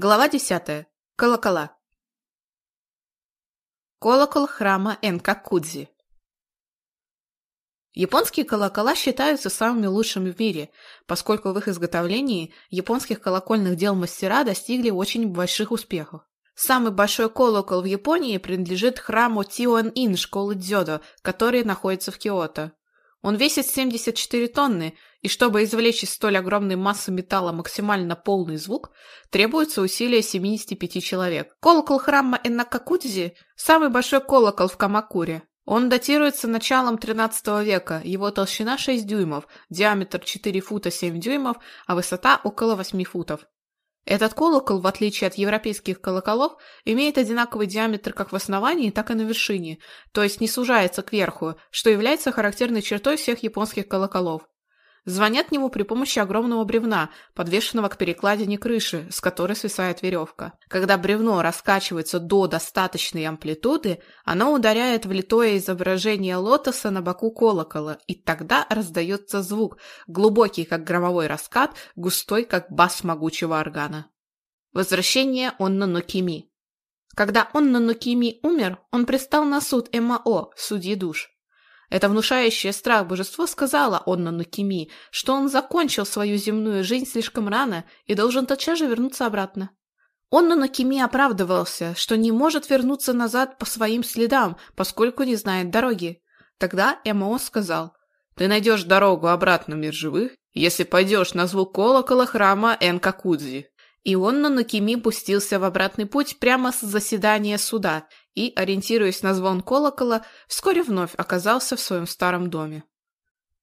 Глава 10. Колокола. Колокол храма Энкакудзи. Японские колокола считаются самыми лучшими в мире, поскольку в их изготовлении японских колокольных дел мастера достигли очень больших успехов. Самый большой колокол в Японии принадлежит храму Тион-Ин школы Дзёдо, который находится в Киото. Он весит 74 тонны, и чтобы извлечь из столь огромной массы металла максимально полный звук, требуется усилие 75 человек. Колокол храма Эннакакудзи – самый большой колокол в Камакуре. Он датируется началом 13 века, его толщина 6 дюймов, диаметр 4 фута 7 дюймов, а высота около 8 футов. Этот колокол, в отличие от европейских колоколов, имеет одинаковый диаметр как в основании, так и на вершине, то есть не сужается кверху, что является характерной чертой всех японских колоколов. Звонят нему при помощи огромного бревна, подвешенного к перекладине крыши, с которой свисает веревка. Когда бревно раскачивается до достаточной амплитуды, оно ударяет в литое изображение лотоса на боку колокола, и тогда раздается звук, глубокий, как громовой раскат, густой, как бас могучего органа. Возвращение Онна Нукими. Когда Онна Нукими умер, он пристал на суд МАО, судьи душ. Это внушающее страх божество сказала Оннану Кими, что он закончил свою земную жизнь слишком рано и должен тотчас же вернуться обратно. Оннану Кими оправдывался, что не может вернуться назад по своим следам, поскольку не знает дороги. Тогда Эмоо сказал, «Ты найдешь дорогу обратно в мир живых, если пойдешь на звук колокола храма Энкакудзи». И Оннану Кими пустился в обратный путь прямо с заседания суда, и, ориентируясь на звон колокола, вскоре вновь оказался в своем старом доме.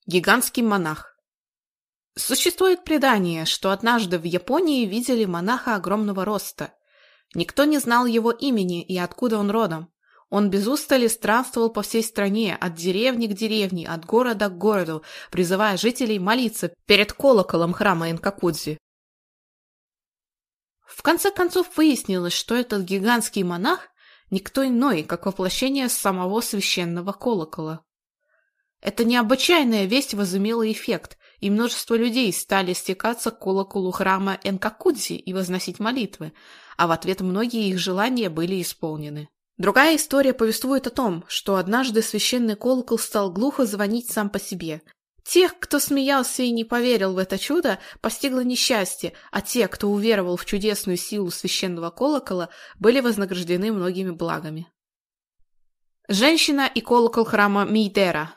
Гигантский монах. Существует предание, что однажды в Японии видели монаха огромного роста. Никто не знал его имени и откуда он родом. Он без устали странствовал по всей стране, от деревни к деревне, от города к городу, призывая жителей молиться перед колоколом храма Инкакудзи. В конце концов выяснилось, что этот гигантский монах Никто иной, как воплощение самого священного колокола. Эта необычайная весть возымела эффект, и множество людей стали стекаться к колоколу храма Энкакудзи и возносить молитвы, а в ответ многие их желания были исполнены. Другая история повествует о том, что однажды священный колокол стал глухо звонить сам по себе, Тех, кто смеялся и не поверил в это чудо, постигло несчастье, а те, кто уверовал в чудесную силу священного колокола, были вознаграждены многими благами. Женщина и колокол храма Мейдера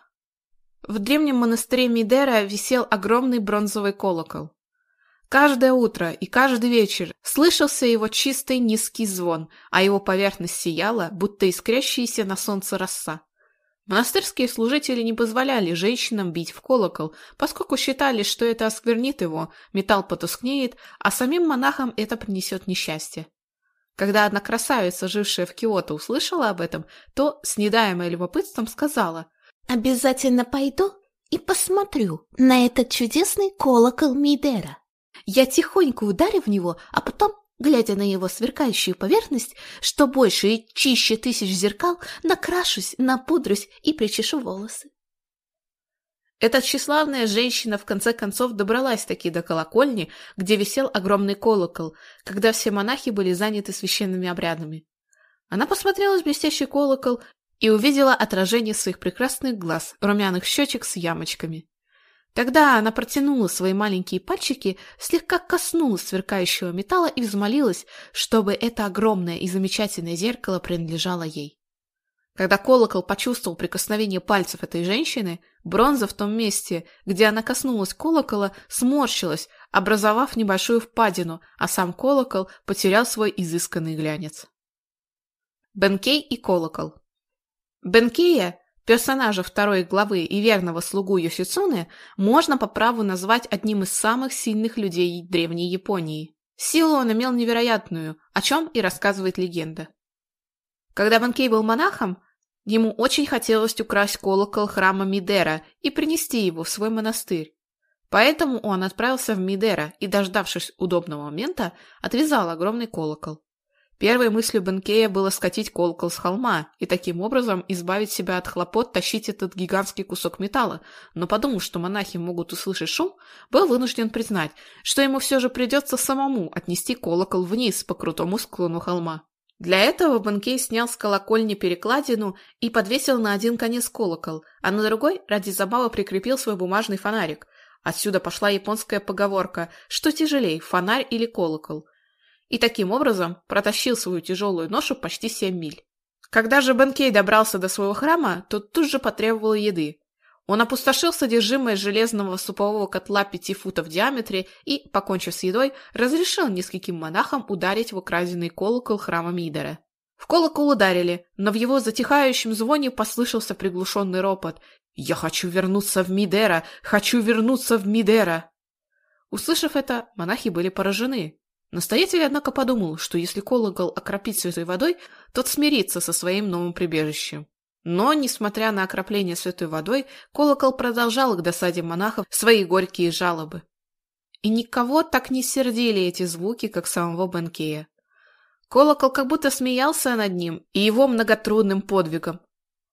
В древнем монастыре Мейдера висел огромный бронзовый колокол. Каждое утро и каждый вечер слышался его чистый низкий звон, а его поверхность сияла, будто искрящаяся на солнце роса. Монастырские служители не позволяли женщинам бить в колокол, поскольку считали, что это осквернит его, металл потускнеет, а самим монахам это принесет несчастье. Когда одна красавица, жившая в Киото, услышала об этом, то, с недаемой любопытством, сказала «Обязательно пойду и посмотрю на этот чудесный колокол Мидера. Я тихонько ударю в него, а потом Глядя на его сверкающую поверхность, что больше и чище тысяч зеркал, накрашусь, напудрюсь и причешу волосы. Эта тщеславная женщина в конце концов добралась таки до колокольни, где висел огромный колокол, когда все монахи были заняты священными обрядами. Она посмотрела в блестящий колокол и увидела отражение своих прекрасных глаз, румяных щечек с ямочками. Тогда она протянула свои маленькие пальчики, слегка коснулась сверкающего металла и взмолилась, чтобы это огромное и замечательное зеркало принадлежало ей. Когда колокол почувствовал прикосновение пальцев этой женщины, бронза в том месте, где она коснулась колокола, сморщилась, образовав небольшую впадину, а сам колокол потерял свой изысканный глянец. Бенкей и колокол Бенкея Персонажа второй главы и верного слугу Йосицуны можно по праву назвать одним из самых сильных людей древней Японии. Силу он имел невероятную, о чем и рассказывает легенда. Когда Ванкей был монахом, ему очень хотелось украсть колокол храма Мидера и принести его в свой монастырь. Поэтому он отправился в Мидера и, дождавшись удобного момента, отвязал огромный колокол. Первой мыслью Бенкея было скатить колокол с холма, и таким образом избавить себя от хлопот тащить этот гигантский кусок металла, но подумав, что монахи могут услышать шум, был вынужден признать, что ему все же придется самому отнести колокол вниз по крутому склону холма. Для этого Бенкей снял с колокольни перекладину и подвесил на один конец колокол, а на другой ради забавы прикрепил свой бумажный фонарик. Отсюда пошла японская поговорка «Что тяжелей фонарь или колокол?». И таким образом протащил свою тяжелую ношу почти семь миль. Когда же Бенкей добрался до своего храма, тот тут же потребовал еды. Он опустошил содержимое железного супового котла пяти футов в диаметре и, покончив с едой, разрешил нескольким монахам ударить в украденный колокол храма Мидера. В колокол ударили, но в его затихающем звоне послышался приглушенный ропот. «Я хочу вернуться в Мидера! Хочу вернуться в Мидера!» Услышав это, монахи были поражены. Настоятель, однако, подумал, что если колокол окропить святой водой, тот смирится со своим новым прибежищем. Но, несмотря на окропление святой водой, колокол продолжал к досаде монахов свои горькие жалобы. И никого так не сердили эти звуки, как самого Бенкея. Колокол как будто смеялся над ним и его многотрудным подвигом, в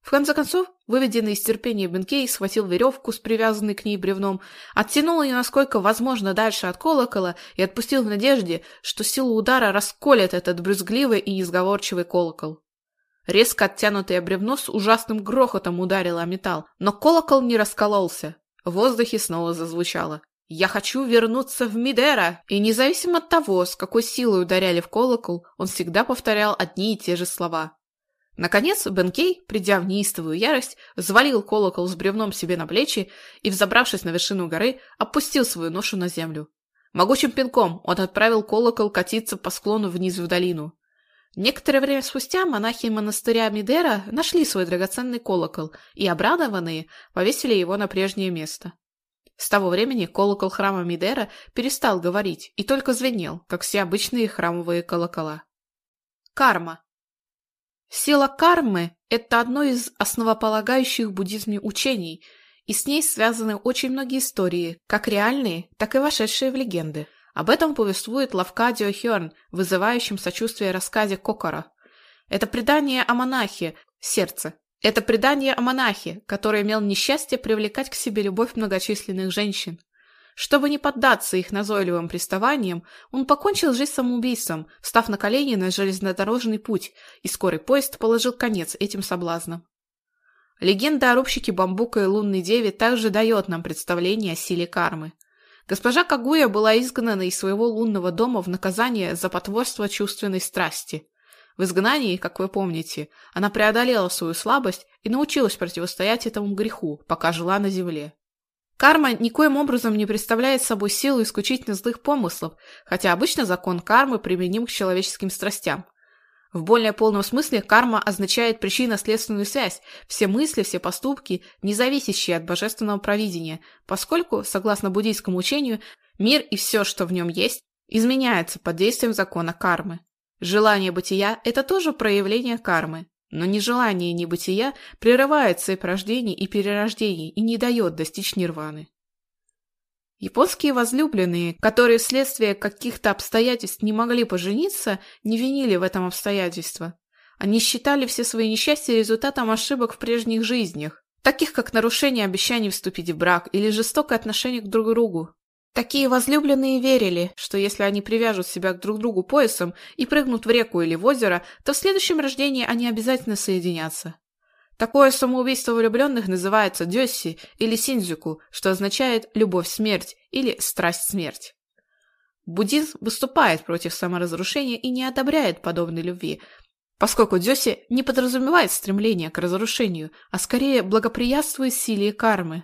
В конце концов, выведенный из терпения Бенкей схватил веревку с привязанной к ней бревном, оттянул ее насколько возможно дальше от колокола и отпустил в надежде, что сила удара расколет этот брюзгливый и несговорчивый колокол. Резко оттянутое бревно с ужасным грохотом ударило о металл, но колокол не раскололся. В воздухе снова зазвучало. «Я хочу вернуться в Мидера!» И независимо от того, с какой силой ударяли в колокол, он всегда повторял одни и те же слова. Наконец Бенкей, придя в неистовую ярость, взвалил колокол с бревном себе на плечи и, взобравшись на вершину горы, опустил свою ношу на землю. Могучим пинком он отправил колокол катиться по склону вниз в долину. Некоторое время спустя монахи монастыря Мидера нашли свой драгоценный колокол и, обрадованные, повесили его на прежнее место. С того времени колокол храма Мидера перестал говорить и только звенел, как все обычные храмовые колокола. Карма – Сила кармы – это одно из основополагающих буддизме учений, и с ней связаны очень многие истории, как реальные, так и вошедшие в легенды. Об этом повествует Лавкадио Хёрн, вызывающем сочувствие рассказе Кокора. Это предание о монахе, сердце. Это предание о монахе, который имел несчастье привлекать к себе любовь многочисленных женщин. Чтобы не поддаться их назойливым приставаниям, он покончил жизнь самоубийством, встав на колени на железнодорожный путь, и скорый поезд положил конец этим соблазнам. Легенда о рубщике бамбука и лунной деве также дает нам представление о силе кармы. Госпожа Кагуя была изгнана из своего лунного дома в наказание за потворство чувственной страсти. В изгнании, как вы помните, она преодолела свою слабость и научилась противостоять этому греху, пока жила на земле. Карма никоим образом не представляет собой силу исключительно злых помыслов, хотя обычно закон кармы применим к человеческим страстям. В более полном смысле карма означает причинно-следственную связь, все мысли, все поступки, не зависящие от божественного провидения, поскольку, согласно буддийскому учению, мир и все, что в нем есть, изменяется под действием закона кармы. Желание бытия – это тоже проявление кармы, но нежелание небытия прерывает цепь рождений и перерождений и не дает достичь нирваны. Японские возлюбленные, которые вследствие каких-то обстоятельств не могли пожениться, не винили в этом обстоятельства. Они считали все свои несчастья результатом ошибок в прежних жизнях, таких как нарушение обещаний вступить в брак или жестокое отношение к друг другу. Такие возлюбленные верили, что если они привяжут себя друг к другу поясом и прыгнут в реку или в озеро, то в следующем рождении они обязательно соединятся. Такое самоубийство влюбленных называется дёсси или синдзюку, что означает «любовь-смерть» или «страсть-смерть». Буддизм выступает против саморазрушения и не одобряет подобной любви, поскольку дёсси не подразумевает стремление к разрушению, а скорее благоприятствует силе кармы.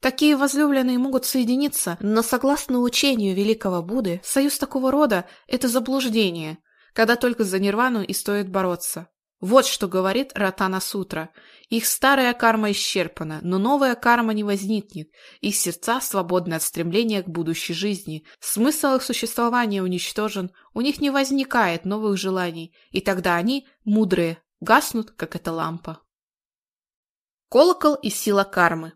Такие возлюбленные могут соединиться, но согласно учению великого Будды, союз такого рода – это заблуждение, когда только за нирвану и стоит бороться. Вот что говорит Ратана Сутра. Их старая карма исчерпана, но новая карма не возникнет. Их сердца свободны от стремления к будущей жизни. Смысл их существования уничтожен, у них не возникает новых желаний, и тогда они, мудрые, гаснут, как эта лампа. Колокол и сила кармы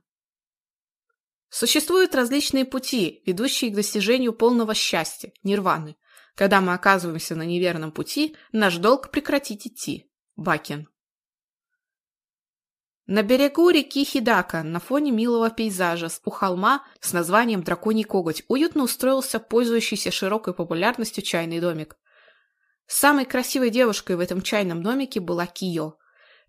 Существуют различные пути, ведущие к достижению полного счастья, нирваны. Когда мы оказываемся на неверном пути, наш долг прекратить идти. Бакин. На берегу реки Хидака, на фоне милого пейзажа, у холма с названием «Драконий коготь» уютно устроился пользующийся широкой популярностью чайный домик. Самой красивой девушкой в этом чайном домике была Кио.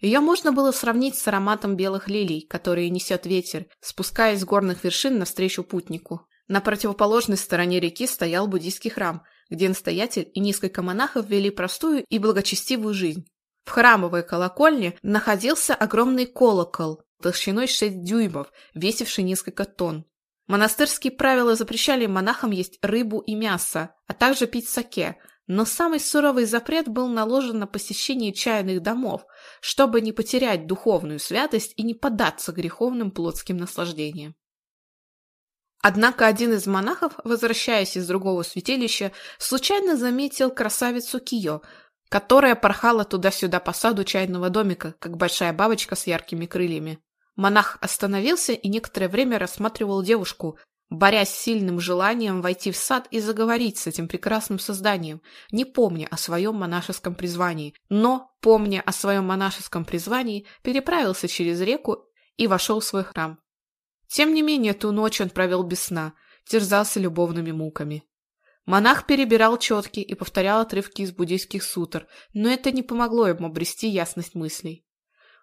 Ее можно было сравнить с ароматом белых лилий, которые несет ветер, спускаясь с горных вершин навстречу путнику. На противоположной стороне реки стоял буддийский храм, где настоятель и несколько монахов вели простую и благочестивую жизнь. В храмовой колокольне находился огромный колокол толщиной 6 дюймов, весивший несколько тонн. Монастырские правила запрещали монахам есть рыбу и мясо, а также пить саке, Но самый суровый запрет был наложен на посещение чайных домов, чтобы не потерять духовную святость и не поддаться греховным плотским наслаждениям. Однако один из монахов, возвращаясь из другого святилища, случайно заметил красавицу Кио, которая порхала туда-сюда по саду чайного домика, как большая бабочка с яркими крыльями. Монах остановился и некоторое время рассматривал девушку, борясь с сильным желанием войти в сад и заговорить с этим прекрасным созданием, не помня о своем монашеском призвании, но, помня о своем монашеском призвании, переправился через реку и вошел в свой храм. Тем не менее, ту ночь он провел без сна, терзался любовными муками. Монах перебирал четки и повторял отрывки из буддийских сутр, но это не помогло ему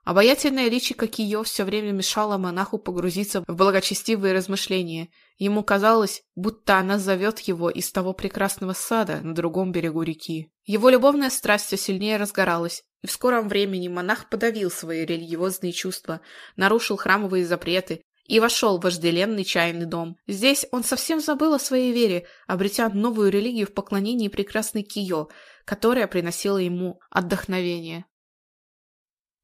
обрести ясность мыслей. Обаятельная личико Кио все время мешала монаху погрузиться в благочестивые размышления. Ему казалось, будто она зовет его из того прекрасного сада на другом берегу реки. Его любовная страсть все сильнее разгоралась, и в скором времени монах подавил свои религиозные чувства, нарушил храмовые запреты и вошел в вожделенный чайный дом. Здесь он совсем забыл о своей вере, обретя новую религию в поклонении прекрасной Кио, которая приносила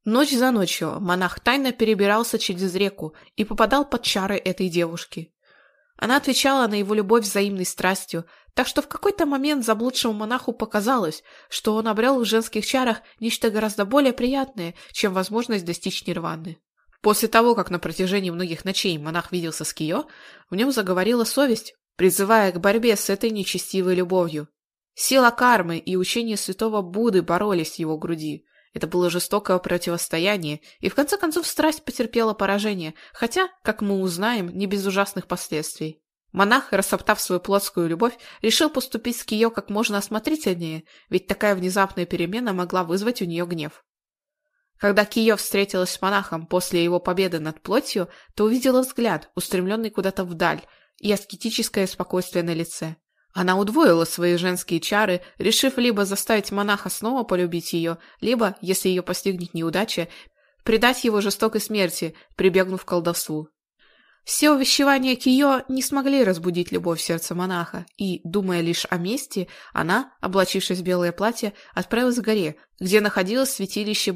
ему отдохновение. Ночь за ночью монах тайно перебирался через реку и попадал под чары этой девушки. Она отвечала на его любовь взаимной страстью, так что в какой-то момент заблудшему монаху показалось, что он обрел в женских чарах нечто гораздо более приятное, чем возможность достичь нирваны. После того, как на протяжении многих ночей монах виделся с Кио, в нем заговорила совесть, призывая к борьбе с этой нечестивой любовью. Сила кармы и учение святого Это было жестокое противостояние, и в конце концов страсть потерпела поражение, хотя, как мы узнаем, не без ужасных последствий. Монах, растоптав свою плотскую любовь, решил поступить с Кио как можно осмотрительнее, ведь такая внезапная перемена могла вызвать у нее гнев. Когда Кио встретилась с монахом после его победы над плотью, то увидела взгляд, устремленный куда-то вдаль, и аскетическое спокойствие на лице. Она удвоила свои женские чары, решив либо заставить монаха снова полюбить ее, либо, если ее постигнет неудача, предать его жестокой смерти, прибегнув к колдовству. Все увещевания Кио не смогли разбудить любовь в сердце монаха, и, думая лишь о мести, она, облачившись в белое платье,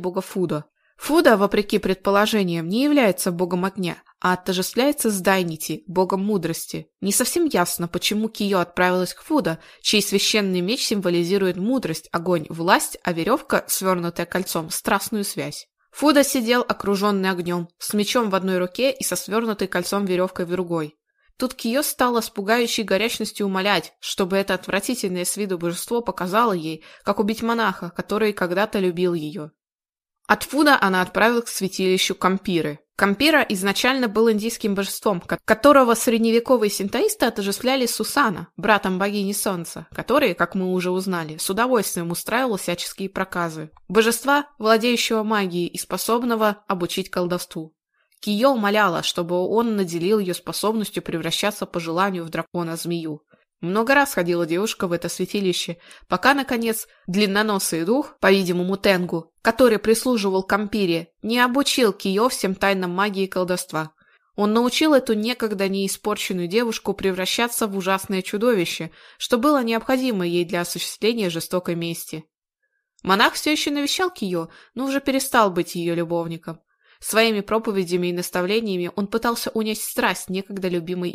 отправилась Фуда, вопреки предположениям, не является богом огня, а отождествляется с Дайнити, богом мудрости. Не совсем ясно, почему Кио отправилась к Фуда, чей священный меч символизирует мудрость, огонь, власть, а веревка, свернутая кольцом, страстную связь. Фуда сидел, окруженный огнем, с мечом в одной руке и со свернутой кольцом веревкой в другой. Тут Кио стала с пугающей горячностью умолять, чтобы это отвратительное с виду божество показало ей, как убить монаха, который когда-то любил ее. Отвуда она отправилась к святилищу Кампиры. Кампира изначально был индийским божеством, которого средневековые синтоисты отождествляли Сусана, братом богини Солнца, который, как мы уже узнали, с удовольствием устраивал всяческие проказы. Божества, владеющего магией и способного обучить колдовству. Кио моляла, чтобы он наделил ее способностью превращаться по желанию в дракона-змею. Много раз ходила девушка в это святилище, пока, наконец, длинноносый дух, по-видимому Тенгу, который прислуживал Кампире, не обучил Кио всем тайнам магии и колдовства. Он научил эту некогда неиспорченную девушку превращаться в ужасное чудовище, что было необходимо ей для осуществления жестокой мести. Монах все еще навещал Кио, но уже перестал быть ее любовником. Своими проповедями и наставлениями он пытался унять страсть некогда любимой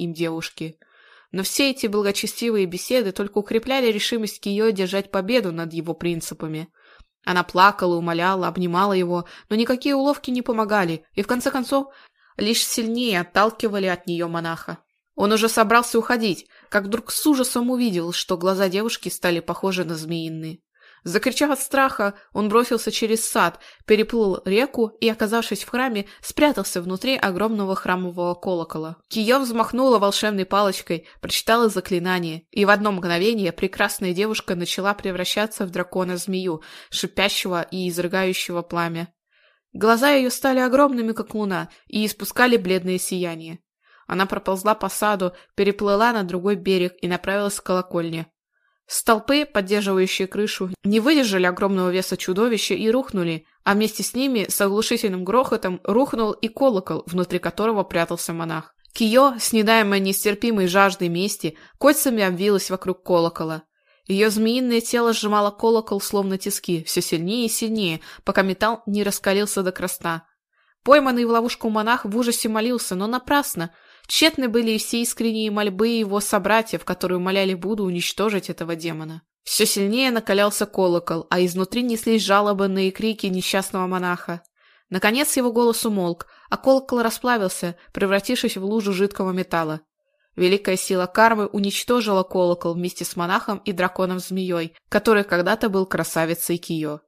им девушки – но все эти благочестивые беседы только укрепляли решимость Кио держать победу над его принципами. Она плакала, умоляла, обнимала его, но никакие уловки не помогали, и в конце концов лишь сильнее отталкивали от нее монаха. Он уже собрался уходить, как вдруг с ужасом увидел, что глаза девушки стали похожи на змеиные. Закричав от страха, он бросился через сад, переплыл реку и, оказавшись в храме, спрятался внутри огромного храмового колокола. Киё взмахнула волшебной палочкой, прочитала заклинание, и в одно мгновение прекрасная девушка начала превращаться в дракона-змею, шипящего и изрыгающего пламя. Глаза ее стали огромными, как луна, и испускали бледное сияние. Она проползла по саду, переплыла на другой берег и направилась к колокольне. Столпы, поддерживающие крышу, не выдержали огромного веса чудовища и рухнули, а вместе с ними с оглушительным грохотом рухнул и колокол, внутри которого прятался монах. Кио, снедаемая нестерпимой жаждой мести, кольцами обвилась вокруг колокола. Ее змеиное тело сжимало колокол, словно тиски, все сильнее и сильнее, пока металл не раскалился до красна. Пойманный в ловушку монах в ужасе молился, но напрасно – Тщетно были все искренние мольбы его собратьев, которые умоляли Буду уничтожить этого демона. Все сильнее накалялся колокол, а изнутри неслись жалобы на и крики несчастного монаха. Наконец его голос умолк, а колокол расплавился, превратившись в лужу жидкого металла. Великая сила кармы уничтожила колокол вместе с монахом и драконом-змеей, который когда-то был красавицей Кио.